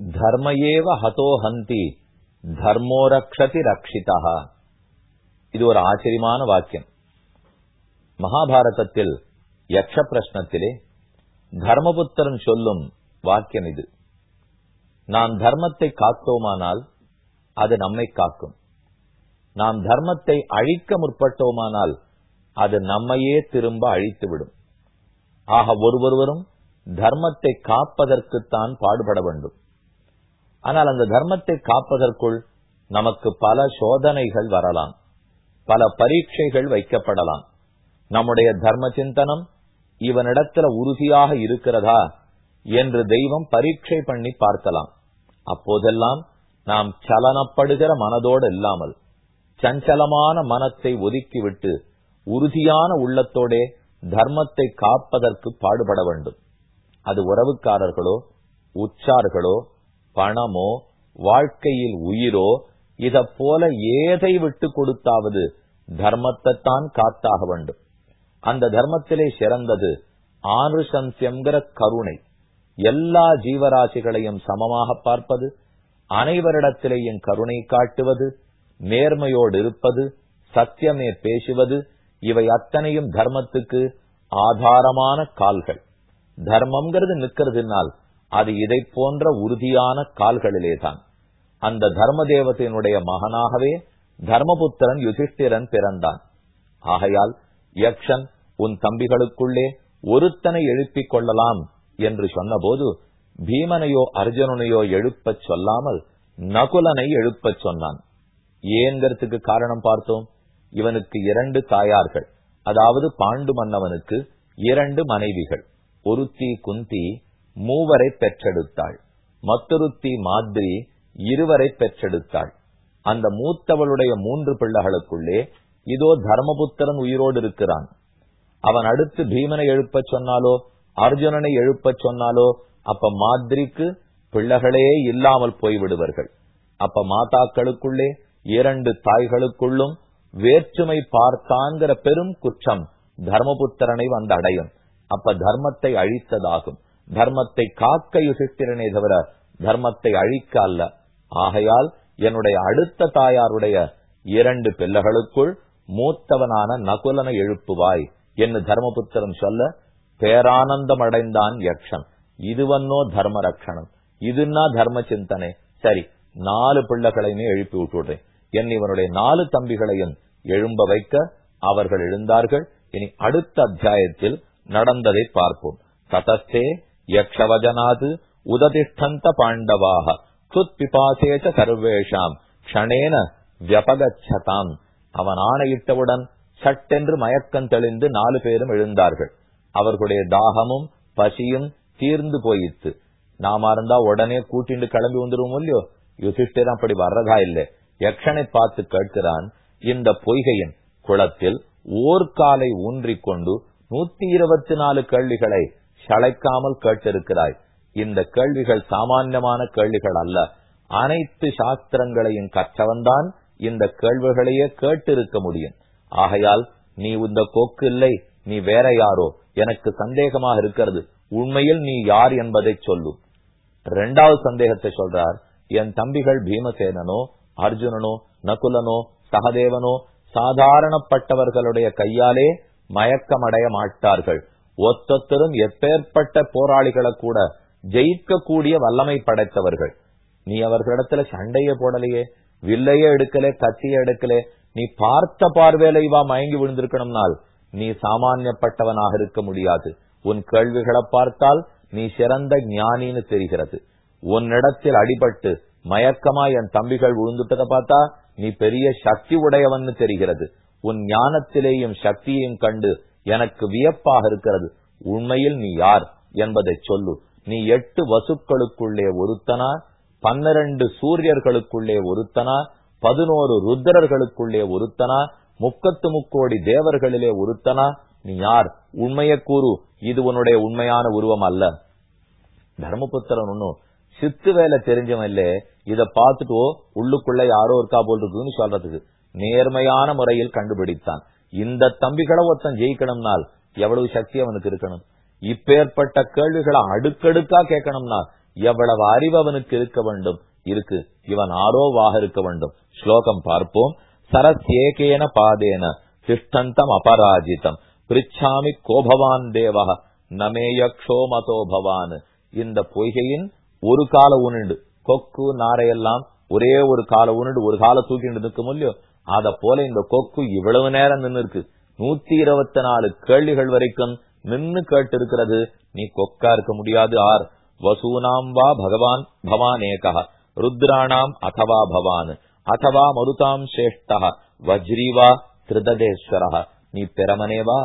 தர்ம ஹதோ ஹந்தி தர்மோ ரக்ஷதி ரக்ஷிதா இது ஒரு ஆச்சரியமான வாக்கியம் மகாபாரதத்தில் யக்ஷ பிரஷ்னத்திலே தர்மபுத்திரன் சொல்லும் வாக்கியம் இது நாம் தர்மத்தை காத்தோமானால் அது நம்மை காக்கும். நாம் தர்மத்தை அழிக்க முற்பட்டோமானால் அது நம்மையே திரும்ப அழித்துவிடும். ஆக ஒருவொருவரும் தர்மத்தை காப்பதற்குத்தான் பாடுபட வேண்டும். ஆனால் அந்த தர்மத்தை காப்பதற்குள் நமக்கு பல சோதனைகள் வரலாம். பல பரீட்சைகள் வைக்கப்படலாம். நம்முடைய தர்ம சிந்தனம் இவனிடத்துல உறுதியாக இருக்கிறதா என்று தெய்வம் பரீட்சை பண்ணி பார்க்கலாம். அப்போதெல்லாம் நாம் சலனப்படுகிற மனதோடு இல்லாமல் சஞ்சலமான மனத்தை ஒதுக்கிவிட்டு உறுதியான உள்ளத்தோடே தர்மத்தை காப்பதற்கு பாடுபட வேண்டும். அது உறவுக்காரர்களோ உச்சார்களோ பணமோ வாழ்க்கையில் உயிரோ இத போல ஏதை விட்டு கொடுத்தாவது தர்மத்தை தான் காத்தாக வேண்டும். அந்த தர்மத்திலே சிறந்தது ஆனுசம்சியங்கிற கருணை. எல்லா ஜீவராசிகளையும் சமமாக பார்ப்பது அனைவரிடத்திலேயும் கருணை காட்டுவது நேர்மையோடு இருப்பது சத்தியமே பேசுவது இவை அத்தனையும் தர்மத்துக்கு ஆதாரமான கால்கள். தர்மம்ங்கிறது நிற்கிறதுனால் அது இதை போன்ற உறுதியான கால்களிலேதான். அந்த தர்ம தேவத்தினுடைய மகனாகவே தர்மபுத்திரன் யுதிஷ்டிரன் பிறந்தான். ஆகையால் யக்ஷன் உன் தம்பிகளுக்குள்ளே ஒருத்தனை எழுப்பிக் கொள்ளலாம் என்று சொன்னபோது பீமனையோ அர்ஜுனனையோ எழுப்பச் சொல்லாமல் நகுலனை எழுப்பச் சொன்னான். ஏங்கிறதுக்கு காரணம் பார்த்தோம்? இவனுக்கு இரண்டு தாயார்கள். அதாவது பாண்டு மன்னவனுக்கு இரண்டு மனைவிகள். ஒருத்தி குந்தி மூவரை பெற்றெடுத்தாள். மத்துருத்தி மாதிரி இருவரை பெற்றெடுத்தாள். அந்த மூத்தவளுடைய மூன்று பிள்ளைகளுக்குள்ளே இதோ தர்மபுத்திரன் உயிரோடு இருக்கிறான். அவன் அடுத்து பீமனை எழுப்பச் சொன்னாலோ அர்ஜுனனை எழுப்பச் சொன்னாலோ அப்ப மாதிரிக்கு பிள்ளைகளே இல்லாமல் போய்விடுவார்கள். அப்ப மாதாக்களுக்குள்ளே இரண்டு தாய்களுக்குள்ளும் வேற்றுமை பார்த்தாங்கிற பெரும் குற்றம் தர்மபுத்திரனை வந்து அடையும். அப்ப தர்மத்தை அழித்ததாகும். தர்மத்தை காக்க யுசித்திரனே தவிர தர்மத்தை அழிக்க அல்ல. ஆகையால் என்னுடைய அடுத்த தாயாருடைய இரண்டு பிள்ளைகளுக்குள் மூத்தவனான நகுலனை எழுப்புவாய் என்று தர்மபுத்திரன் சொல்ல பேரானந்தம் அடைந்தான் யக்ஷன். இதுவன்னோ தர்ம ரக்ஷணம் இதுன்னா தர்ம சிந்தனை சரி நாலு பிள்ளைகளையுமே எழுப்பி விட்டுடுறேன் என் இவனுடைய நாலு தம்பிகளையும் எழும்ப வைக்க அவர்கள் எழுந்தார்கள். இனி அடுத்த அத்தியாயத்தில் நடந்ததை பார்ப்போம். ததஸ்தே யக்ஷவஜனாது உததிஷ்டந்த பாண்டவாக துத் பிபாசேச்ச சர்வேஷாம் க்ஷணேன வியபகச்சதாம் அவன் ஆணையிட்டவுடன் சட்டென்று மயக்கம் தெளிந்து நாலு பேரும் எழுந்தார்கள் அவர்களுடைய தாகமும் பசியும் தீர்ந்து போயிற்று நாம இருந்தா உடனே கூட்டிண்டு கிளம்பி வந்துருவோம் இல்லையோ யுதிஷ்டிரம் அப்படி வர்றதா இல்லை யக்ஷனை பார்த்து கேட்கிறான் இந்த பொய்கையின் குளத்தில் ஓர்காலை ஊன்றிக் கொண்டு நூத்தி இருபத்தி நாலு கேள்விகளை சளைக்காமல் கேட்டிருக்கிறாய். இந்த கேள்விகள் சாமான்யமான கேள்விகள் அல்ல. அனைத்து சாஸ்திரங்களையும் கற்றவன்தான் இந்த கேள்விகளையே கேட்டிருக்க முடியும். ஆகையால் நீ இந்த கொக்கு இல்லை நீ வேற யாரோ. எனக்கு சந்தேகமாக இருக்கிறது. உண்மையில் நீ யார் என்பதை சொல்லும் இரண்டாவது சந்தேகத்தை சொல்றார் என் தம்பிகள் பீமசேனனோ அர்ஜுனனோ நகுலனோ சகதேவனோ சாதாரணப்பட்டவர்களுடைய கையாலே மயக்கமடைய மாட்டார்கள். ஒத்தொத்தரும் எப்பேற்பட்ட போராளிகளை கூட ஜெயிக்கக்கூடிய வல்லமை படைத்தவர்கள். நீ அவர்களிடத்துல சண்டைய போடலையே வில்லையே எடுக்கலே கத்திய எடுக்கலே நீ பார்த்த பார்வையில இவா மயங்கி விழுந்திருக்கணும்னால் நீ சாமானியப்பட்டவனாக இருக்க முடியாது. உன் கேள்விகளை பார்த்தால் நீ சிறந்த ஞானின்னு தெரிகிறது. உன்னிடத்தில் அடிபட்டு மயக்கமா என் தம்பிகள் விழுந்துட்டதை பார்த்தா நீ பெரிய சக்தி உடையவன்னு தெரிகிறது. உன் ஞானத்திலேயும் சக்தியையும் கண்டு எனக்கு வியப்பாக இருக்கிறது. உண்மையில் நீ யார் என்பதை சொல்லு. நீ எட்டு வசுக்களுக்குள்ளே ஒருத்தனா பன்னிரண்டு சூரியர்களுக்குள்ளே ஒருத்தனா பதினோரு ருத்ரர்களுக்குள்ளே ஒருத்தனா முக்கத்து முக்கோடி தேவர்களிலே ஒருத்தனா நீ யார்? உண்மையை கூறு. இது உன்னுடைய உண்மையான உருவம் அல்ல. தர்மபுத்திரன் ஒன்னும் சித்து வேலை தெரிஞ்சவன் இல்ல. இத பார்த்துட்டு உள்ளுக்குள்ள யாரோ இருக்கா போல் இருக்குன்னு சொல்றதுக்கு நேர்மையான முறையில் கண்டுபிடித்தான். இந்த தம்பிகளை ஒருத்தன் ஜெயிக்கணும்னால் எவ்வளவு சக்தி அவனுக்கு இருக்கணும்? இப்பேற்பட்ட கேள்விகளை அடுக்கடுக்கா கேட்கணும்னா எவ்வளவு அறிவு அவனுக்கு இருக்க வேண்டும்? இருக்கு. இவன் ஆரோவாக இருக்க வேண்டும். ஸ்லோகம் பார்ப்போம். சரஸ்யேகேன பாதேன திஷ்டந்தம் அபராஜிதம். பிரிச்சாமி கோபவான் தேவக நமேயக்ஷோ மதோ பவான். இந்த பொய்கையின் ஒரு கால உணண்டு கொக்கு நாரையெல்லாம் ஒரே ஒரு கால உணண்டு ஒரு கால தூக்கிட்டு நிற்கும் இல்லையோ? அத போல இந்த கொக்கு இவ்வளவு நேரம் நின்று இருக்கு நூத்தி இருபத்தி நாலு கேள்விகள் வரைக்கும் நின்னு கேட்டு இருக்கிறது நீ கொக்கா இருக்க முடியாது ஆர். வசூனாம் வா பகவான் பவான் ஏகா ருத்ராணாம் அதவா பவான். அதவா மருதாம் சேஷ்டா வஜ்ரீவா திருததேஸ்வரா நீ பெறமனேவா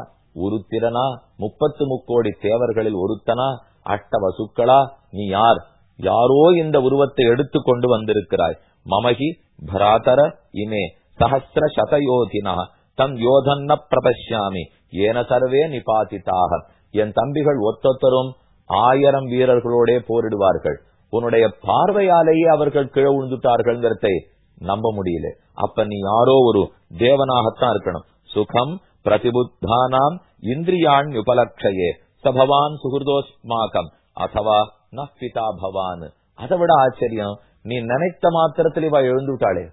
உருத்திரனா. முப்பத்து முக்கோடி தேவர்களில் ஒருத்தனா. அஷ்ட வசுக்களா நீ யார்? யாரோ இந்த உருவத்தை எடுத்து கொண்டு வந்திருக்கிறாய். மமகி பராதர இமே. சஹசிர சதயோதினா தம் யோதன்ன பிரபஷ்யாமி ஏன சர்வே நிபாதித்தாக என் தம்பிகள் ஒத்தொத்தரும் ஆயிரம் வீரர்களோடே போரிடுவார்கள். உன்னுடைய பார்வையாலேயே அவர்கள் கிழ விழுந்துட்டார்கள்ங்கிறதை நம்ப முடியல. அப்ப நீ யாரோ ஒரு தேவனாகத்தான் இருக்கணும். சுகம் பிரதிபுத்தானாம் இந்திரியான் உபலட்சையே சபவான் சுகிருதோஸ்மாகம் அதவா நப்பிதா பவான். அதை விட ஆச்சரியம். நீ நினைத்த மாத்திரத்தில் இவ எழுந்துட்டாளே?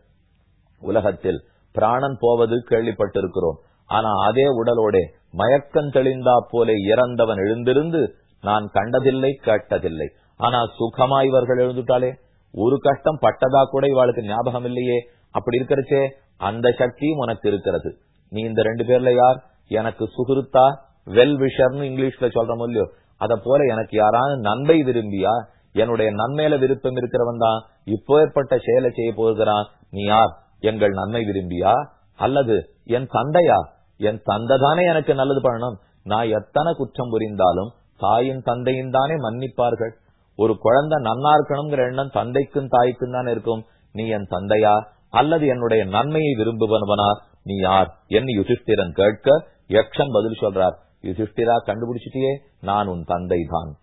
உலகத்தில் பிராணன் போவது கேள்விப்பட்டிருக்கிறோம். ஆனா அதே உடலோட மயக்கம் தெளிந்தா போல இறந்தவன் எழுந்திருந்து நான் கண்டதில்லை கேட்டதில்லை. ஆனா சுகமா இவர்கள் எழுந்துட்டாலே? ஒரு கஷ்டம் பட்டதா கூட இவாளுக்கு ஞாபகம் இல்லையே. அப்படி இருக்கிறச்சே அந்த சக்தியும் உனக்கு இருக்கிறது. நீ இந்த ரெண்டு பேர்ல யார்? எனக்கு சுகிருத்தா வெல் விஷர்னு இங்கிலீஷ்ல சொல்றோம் இல்லையோ? அத போல எனக்கு யாராவது நன்மை விரும்பியா? என்னுடைய நன்மையில விருப்பம் இருக்கிறவன் தான். இப்போ ஏற்பட்ட செயலை செய்ய போகிறான். நீ யார்? எங்கள் நன்மை விரும்பியா? அல்லது என் தந்தையா? என் தந்தை தானே எனக்கு நல்லது பண்ணணும். நான் எத்தனை குற்றம் புரிந்தாலும் தாயின் தந்தையும் தானே மன்னிப்பார்கள். ஒரு குழந்தை நன்னா இருக்கணுங்கிற எண்ணம் தந்தைக்கும் தாய்க்கும் தானே இருக்கும். நீ என் தந்தையா? அல்லது என்னுடைய நன்மையை விரும்புவனவனா நீ யார்? என் யுதிஷ்டிரன் கேட்க யக்ஷன் பதில் சொல்றார். யுதிஷ்டிரா கண்டுபிடிச்சிட்டியே? நான் உன் தந்தை தான்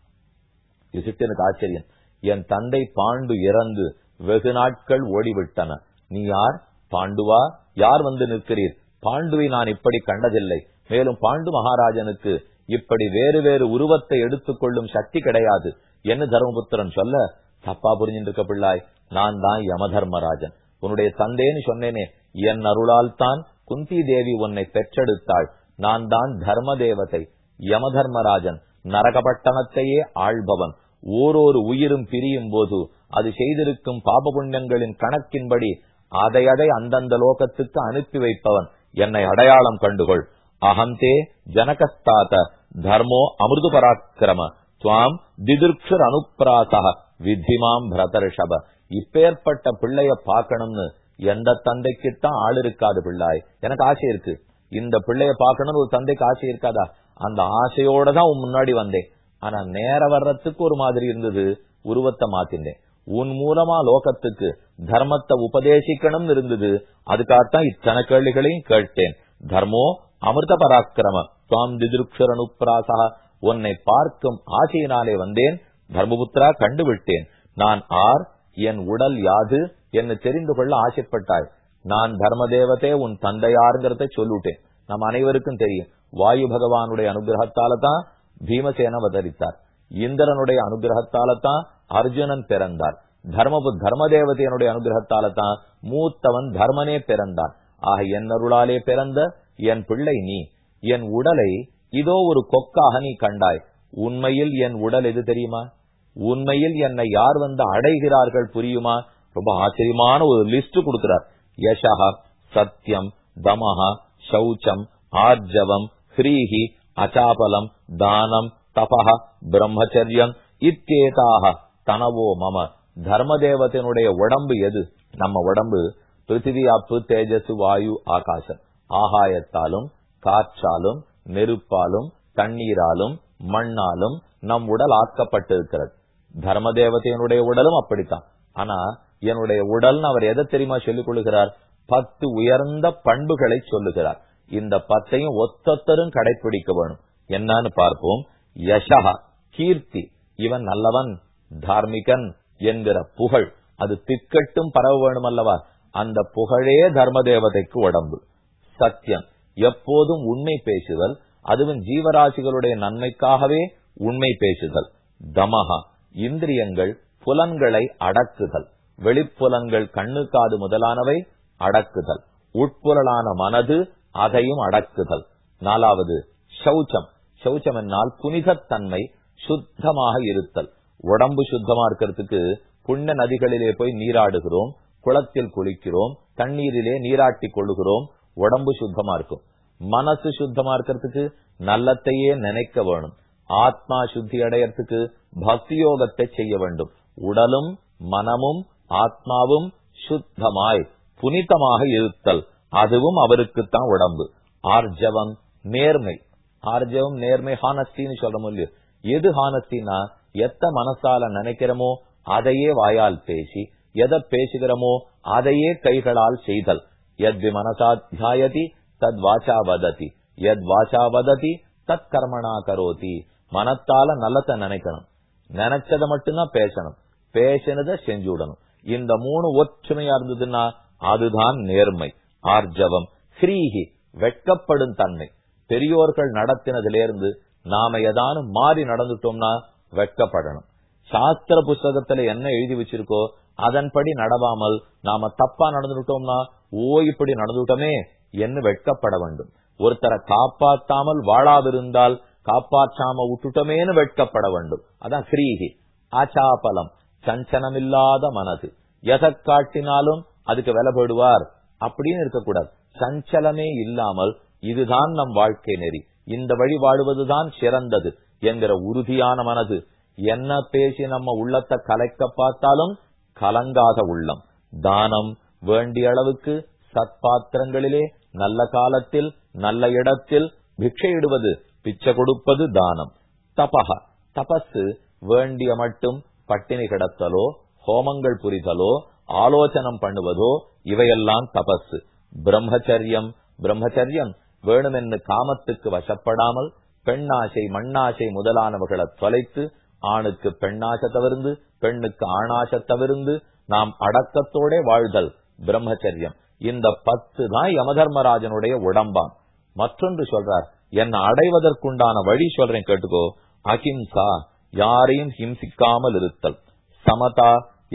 யுதிஷ்டிரனுக்கு ஆச்சரியம். என் தந்தை பாண்டு இறந்து வெகு நாட்கள் ஓடிவிட்டன. நீ யார்? பாண்டுவா யார் வந்து நிற்கிறீர்? பாண்டுவை நான் இப்படி கண்டதில்லை. மேலும் பாண்டு மகாராஜனுக்கு இப்படி வேறு வேறு உருவத்தை எடுத்துக்கொள்ளும் சக்தி கிடையாது. என்ன தர்மபுத்திரன் சொல்ல? தப்பா புரிஞ்சின்றிருக்க இருக்க பிள்ளாய் நான் தான் யமதர்மராஜன். உன்னுடைய தந்தேன்னு சொன்னேனே என் அருளால் தான் குந்தி தேவி உன்னை பெற்றெடுத்தாள். நான் தான் தர்ம தேவதை யமதர்மராஜன் நரகபட்டணத்தையே ஆள்பவன். ஓரொரு உயிரும் பிரியும் போது அது செய்திருக்கும் பாப புண்ணியங்களின் கணக்கின்படி அதை அதை அந்தந்த லோகத்துக்கு அனுப்பி வைப்பவன். என்னை அடையாளம் கண்டுகொள். அகந்தே ஜனகஸ்தாத தர்மோ அமிர்து பராக்கிரம துவாம் திதிர்க்ஷர் அனுப்பிராசக வித்திமாம் பிரதர்ஷப. இப்பேற்பட்ட பிள்ளைய பார்க்கணும்னு எந்த தந்தைக்குத்தான் ஆள் இருக்காது பிள்ளாய். எனக்கு ஆசை இருக்கு. இந்த பிள்ளைய பார்க்கணும்னு ஒரு தந்தைக்கு ஆசை இருக்காதா? அந்த ஆசையோட தான் உன் முன்னாடி வந்தேன். ஆனா நேர வர்றதுக்கு ஒரு மாதிரி இருந்தது. உருவத்தை மாத்தினேன். உன் மூலமா லோகத்துக்கு தர்மத்தை உபதேசிக்கணும்னு இருந்தது. அதுக்காகத்தான் இத்தனை கேள்விகளையும் கேட்டேன். தர்மோ அமிர்த பராக்கிரம. துவாம் திதிருக்ஷர் உன்னை பார்க்கும் ஆசையினாலே வந்தேன். தர்மபுத்திரா கண்டுவிட்டேன். நான் ஆர் என் உடல் யாது என்று தெரிந்து கொள்ள ஆசைப்பட்டாய். நான் தர்ம தேவதே உன் தந்தையாருங்கிறத சொல்லிவிட்டேன் நம் அனைவருக்கும் தெரியும். வாயு பகவானுடைய அனுகிரகத்தால தான் பீமசேன அவதரித்தார். இந்திரனுடைய அனுகிரகத்தால தான் அர்ஜுனன் பிறந்தார். தர்மபு தர்ம தேவதையனுடைய அனுகிரகத்தால தான் மூத்தவன் தர்மனே பிறந்தான். ஆக என் அருளாலே பிறந்த என் பிள்ளை நீ என் உடலை இதோ ஒரு கொக்காக நீ கண்டாய். உண்மையில் என் உடல் எது தெரியுமா? உண்மையில் என்னை யார் வந்து அடைகிறார்கள் புரியுமா? ரொம்ப ஆச்சரியமான ஒரு லிஸ்ட் கொடுக்கிறார். யசா சத்தியம் தமஹா சௌச்சம் ஆர்ஜவம் ஹ்ரீஹி அச்சாபலம் தானம் தபஹ பிரம்மச்சரியம் இத்தேதாக தனவோ மம. தர்மதேவத்தினுடைய உடம்பு எது? நம்ம உடம்பு பிருத்திவி அப்பு தேஜசு வாயு ஆகாசம். ஆகாயத்தாலும் காற்றாலும் நெருப்பாலும் தண்ணீராலும் மண்ணாலும் நம் உடல் ஆக்கப்பட்டிருக்கிறது. தர்ம தேவத்தையினுடைய உடலும் அப்படித்தான். ஆனா என்னுடைய உடல் அவர் எதை தெரியுமா சொல்லிக் கொள்ளுகிறார் பத்து உயர்ந்த பண்புகளை சொல்லுகிறார். இந்த பத்தையும் ஒத்தொத்தரும் கடைபிடிக்க வேணும். என்னன்னு பார்ப்போம். யசகா கீர்த்தி. இவன் நல்லவன் தார்மிகன் என்கிற புகழ். அது திக்கட்டும் பரவ வேணும் அல்லவா அந்த புகழே தர்ம தேவதைக்கு உடம்பு. சத்தியம். எப்போதும் உண்மை பேசுதல் அதுவும் ஜீவராசிகளுடைய நன்மைக்காகவே உண்மை பேசுதல். தமஹா. இந்திரியங்கள் புலன்களை அடக்குதல். வெளிப்புலன்கள் கண்ணு காது முதலானவை அடக்குதல். உட்புறலான மனது அதையும் அடக்குதல். நாலாவது சௌச்சம். சௌச்சம் என்னால் புனிதத்தன்மை சுத்தமாக இருத்தல். உடம்பு சுத்தமா இருக்கிறதுக்கு புண்ண நதிகளிலே போய் நீராடுகிறோம் குளத்தில் குளிக்கிறோம் தண்ணீரிலே நீராட்டி கொள்ளுகிறோம் உடம்பு சுத்தமா இருக்கும். மனசு சுத்தமா இருக்கிறதுக்கு நல்லத்தையே நினைக்க வேணும். ஆத்மா சுத்தி அடையறதுக்கு பக்தி யோகத்தை செய்ய வேண்டும். உடலும் மனமும் ஆத்மாவும் சுத்தமாய் புனிதமாக இருத்தல். அதுவும் அவருக்குத்தான் உடம்பு. ஆர்ஜவம் நேர்மை. ஆர்ஜவம் நேர்மை ஹானஸ்டின்னு சொல்ல முடியும் எது ஹானஸ்டினா எத்த மனசால நினைக்கிறோமோ அதையே வாயால் பேசி எதை பேசுகிறோமோ அதையே கைகளால் செய்தல். எத் மனசா தியாயதி தத் வாச்சா வததி. எத் வாச்சா வததி தத் கர்மணா கரோதி. மனத்தால நல்லத நினைக்கணும். நினைச்சதை மட்டும்தான் பேசணும். பேசினதை செஞ்சு விடணும் இந்த மூணு ஒற்றுமையா இருந்ததுன்னா அதுதான் நேர்மை. ஆர்ஜவம். ஸ்ரீஹி வெட்கப்படும் தன்மை. பெரியோர்கள் நடத்தினதிலிருந்து நாம ஏதானும் மாறி நடந்துட்டோம்னா வெட்கப்படணும் சாஸ்திர புஸ்தகத்துல என்ன எழுதி வச்சிருக்கோ அதன்படி நடவாமல் நாம தப்பா நடந்துட்டோம்னா ஓ இப்படி நடந்துட்டோமே என்று வெட்கப்பட வேண்டும். ஒருத்தரை காப்பாத்தாமல் வாழாதிருந்தால் காப்பாற்றாம விட்டுட்டோமேனு வெட்கப்பட வேண்டும். அதான் ஸ்ரீஹி ஆச்சாபலம். சஞ்சனமில்லாத மனது. எதை காட்டினாலும் அதுக்கு விலபடுவார் அப்படின்னு இருக்கக்கூடாது. சஞ்சலமே இல்லாமல் இதுதான் நம் வாழ்க்கை நெறி. இந்த வழி வாழுவதுதான் சிறந்தது. என்கிற உறுதியான மனது. என்ன பேசி நம்ம உள்ளத்தை கலைக்க பார்த்தாலும் கலங்காத உள்ளம். தானம் வேண்டிய அளவுக்கு சத்பாத்திரங்களிலே நல்ல காலத்தில் நல்ல இடத்தில் பிக்ஷையிடுவது பிச்சை கொடுப்பது தானம். தபக தபசு வேண்டிய மட்டும் பட்டினி கிடத்தலோ ஹோமங்கள் புரிதலோ ஆலோசனம் பண்ணுவதோ இவையெல்லாம் தபசு பிரம்மச்சரியம் பிரம்மச்சரியம் வேணுமென்னு காமத்துக்கு வசப்படாமல் பெண்ணாசை மண்ணாசை முதலானவர்களை தொலைத்து ஆணுக்கு பெண்ணாசை தவிர்ந்து பெண்ணுக்கு ஆணாசை தவிர்ந்து நாம் அடக்கத்தோட வாழ்தல் பிரம்மச்சரியம். இந்த பத்து தான் யமதர்மராஜனுடைய உடம்பாம். மற்றொன்று சொல்றார் என்னை அடைவதற்குண்டான வழி சொல்றேன் கேட்டுக்கோ. அஹிம்சா யாரையும் ஹிம்சிக்காமல் இருத்தல். சமதா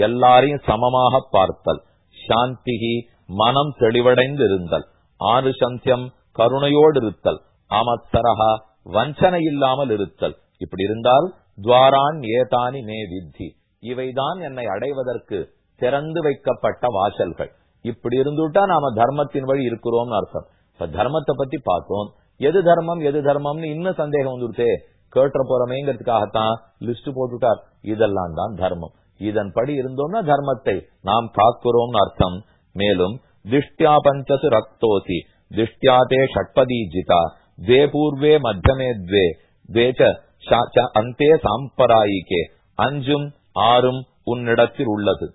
எல்லாரையும் சமமாக பார்த்தல். சாந்திகி மனம் தெளிவடைந்து இருந்தல் ஆனுசந்தியம் கருணையோடு இருத்தல். அமத்தரகா வஞ்சனை இல்லாமல் இருத்தல். இப்படி இருந்தால் துவாரான் ஏதானி மே வித்தி. இவைதான் என்னை அடைவதற்கு திறந்து வைக்கப்பட்ட வாசல்கள். இப்படி இருந்துட்டா நாம தர்மத்தின் வழி இருக்கிறோம்னு அர்த்தம். இப்ப தர்மத்தை பத்தி பார்த்தோம். எது தர்மம் எது தர்மம்னு இன்னும் சந்தேகம் வந்துருத்தே. கேட்ட போறமேங்கிறதுக்காகத்தான் லிஸ்ட் போட்டுட்டார் இதெல்லாம் தான் தர்மம். இதன்படி இருந்தோம்னா தர்மத்தை நாம் காக்கிறோம்னு அர்த்தம். மேலும் திஷ்டியா பஞ்சசு ரக்தோசி. திஷ்டியாதே ஷட்பதி ஜிதா द्वे पूर्वे मध्यमे द्वे द्वे च அந்தே சாம்பராயிக்கே அஞ்சும் ஆறும் உன்னிடத்தில் உள்ளது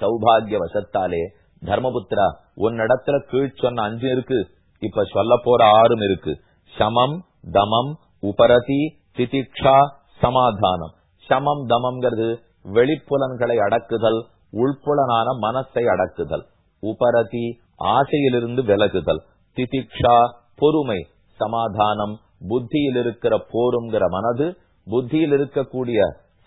சௌபாகிய வசத்தாலே தர்மபுத்திரா உன்னிடத்துல கீழ் சொன்ன அஞ்சு இருக்கு இப்ப சொல்ல போற ஆறும் இருக்கு சமம் தமம் உபரதி திதிக்ஷா சமாதானம் சமம் தமம்ங்கிறது வெளிப்புலன்களை அடக்குதல் உள்புலனான மனசை அடக்குதல் உபரதி ஆசையிலிருந்து விலகுதல் திதிக்ஷா பொறுமை சமாதானம் புத்தியில் இருக்கிற போருங்கிற மனது புத்தியில் இருக்கக்கூடிய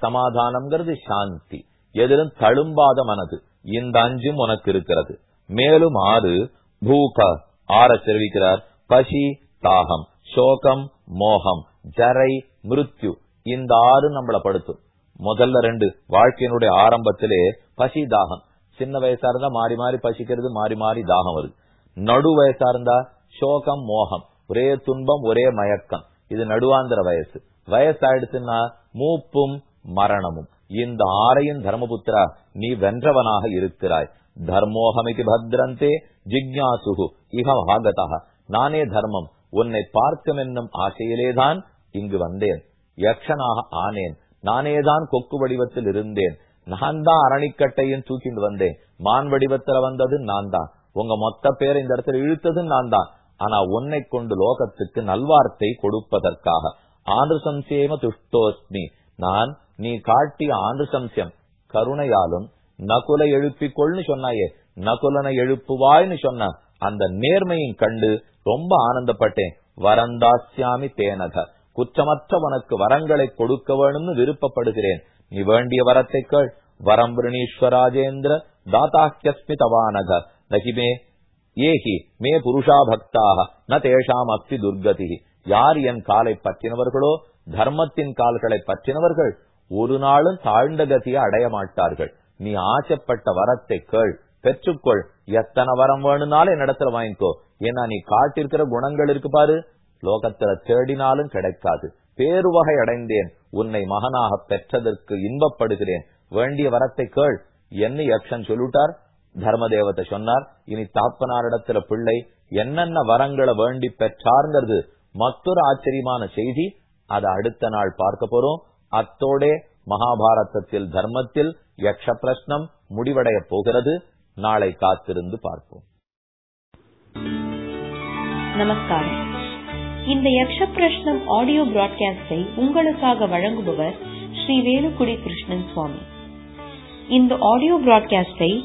சமாதானம்ங்கிறது சாந்தி. எதிலும் தழும்பாத மனது. இந்த அஞ்சும் உனக்கு இருக்கிறது. மேலும் ஆறு பூக ஆற தெரிவிக்கிறார். பசி தாகம் சோகம் மோகம் ஜரை மிருத்யு. இந்த ஆறு நம்மள படுத்தும். முதல்ல ரெண்டு வாழ்க்கையினுடைய ஆரம்பத்திலே பசி தாகம். சின்ன வயசா இருந்தா மாறி மாறி பசிக்கிறது மாறி மாறி தாகம் வருது. நடு வயசா இருந்தா சோகம் மோகம். ஒரே துன்பம் ஒரே மயக்கம். இது நடுவாந்திர வயசு. வயசாயிடுச்சுன்னா மூப்பும் மரணமும். இந்த ஆறையும் தர்மபுத்திரா நீ வென்றவனாக இருக்கிறாய். தர்மோகமிதி பத்ரந்தே ஜிக்யாசுகு இக ஆகதா நானே தர்மம். உன்னை பார்க்கும் என்னும் ஆசையிலேதான் இங்கு வந்தேன். யக்ஷனாக ஆனேன். நானேதான் கொக்கு வடிவத்தில் இருந்தேன். நான் தான் அரணிக்கட்டையும் தூக்கிட்டு வந்தேன். மான் வடிவத்துல வந்தது நான் தான் உங்க மொத்த பேரை இந்த இடத்துல இழுத்தது நான் தான் ஆனா உன்னை கொண்டு லோகத்துக்கு நல்வார்த்தை கொடுப்பதற்காக. ஆண்டு சம்சேம துஷ்டோஸ்மி. நான் நீ காட்டிய ஆண்டு சம்சயம் கருணையாலும் நகுல எழுப்பிக்கொள்னு சொன்னாயே. நகுலனை எழுப்புவாய்னு சொன்ன அந்த நேர்மையும் கண்டு ரொம்ப ஆனந்தப்பட்டேன். வரந்தாசியாமி தேனக. குற்றமற்ற உனக்கு வரங்களை கொடுக்க வேணும்னு விருப்பப்படுகிறேன். நீ வேண்டிய வரத்தை கேள். வரம் விரணீஸ்வராஜேந்திர தாத்தாக்கியஸ்மி தவானக நகிமே ஏஹி மே புருஷா பக்தாக ந தேஷாம் அஸ்தி துர்கதி யார் என் காலை பற்றினவர்களோ தர்மத்தின் கால்களை பற்றினவர்கள் ஒரு நாளும் தாழ்ந்த கதியை அடைய மாட்டார்கள். நீ ஆசைப்பட்ட வரத்தை கேள் பெற்றுக்கொள். எத்தனை வரம் வேணும்னாலும் என்னிடத்துல வாங்கிக்கோ. ஏன்னா நீ காட்டிருக்கிற குணங்கள் இருக்கு பாரு. லோகத்துல தேடினாலும் கிடைக்காது. பேருவகை அடைந்தேன். உன்னை மகனாக பெற்றதற்கு இன்பப்படுகிறேன். வேண்டிய வரத்தை கேள். என்ன யக்ஷன் சொல்லிட்டார் தர்மதேவத்தை சொன்னார். இனி தாப்பனாரிடத்துல பிள்ளை என்னென்ன வரங்களை வேண்டி பெற்றார்ங்கிறது மற்றொரு ஆச்சரியமான செய்தி. அதை அடுத்த நாள் பார்க்க போறோம். அத்தோட மகாபாரதத்தில் தர்மத்தில் யக்ஷ பிரஷ்னம் முடிவடைய போகிறது. நாளை காத்திருந்து பார்ப்போம். நமஸ்காரம். இந்த யக்ஷ பிரஷ்னம் ஆடியோ பிராட்காஸ்டை உங்களுக்காக வழங்குபவர் ஸ்ரீ வேலுக்குடி கிருஷ்ணன் சுவாமி. இந்த ஆடியோ பிராட்காஸ்டை